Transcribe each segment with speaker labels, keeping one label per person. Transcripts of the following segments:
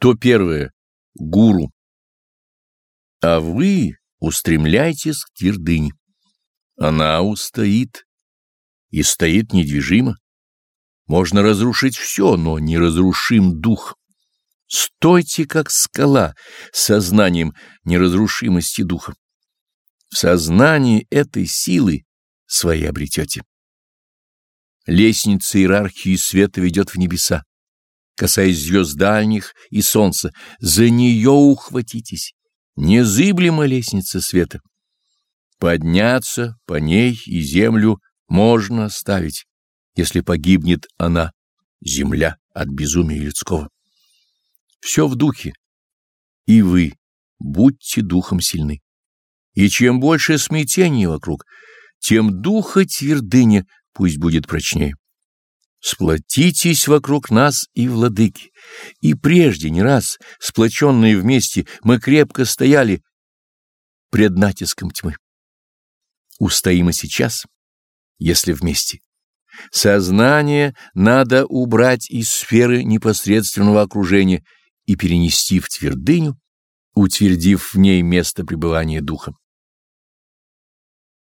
Speaker 1: 101. Гуру. А вы устремляйтесь к твердыне. Она устоит и стоит недвижимо. Можно разрушить все, но неразрушим дух. Стойте, как скала, сознанием неразрушимости духа. В сознании этой силы своей обретете. Лестница иерархии света ведет в небеса касаясь звезд дальних и солнца, за нее ухватитесь, незыблема лестница света. Подняться по ней и землю можно оставить, если погибнет она, земля, от безумия людского. Все в духе, и вы будьте духом сильны. И чем больше смятений вокруг, тем духа твердыня пусть будет прочнее. Сплотитесь вокруг нас и владыки. И прежде не раз, сплоченные вместе, мы крепко стояли пред натиском тьмы. Устоим и сейчас, если вместе. Сознание надо убрать из сферы непосредственного окружения и перенести в твердыню, утвердив в ней место пребывания духа.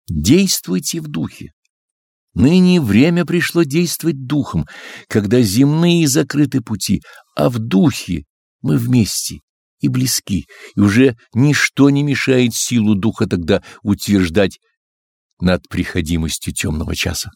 Speaker 1: Действуйте в духе. Ныне время пришло действовать духом, когда земные закрыты пути, а в духе мы вместе и близки, и уже ничто не мешает силу духа тогда утверждать над приходимостью темного часа.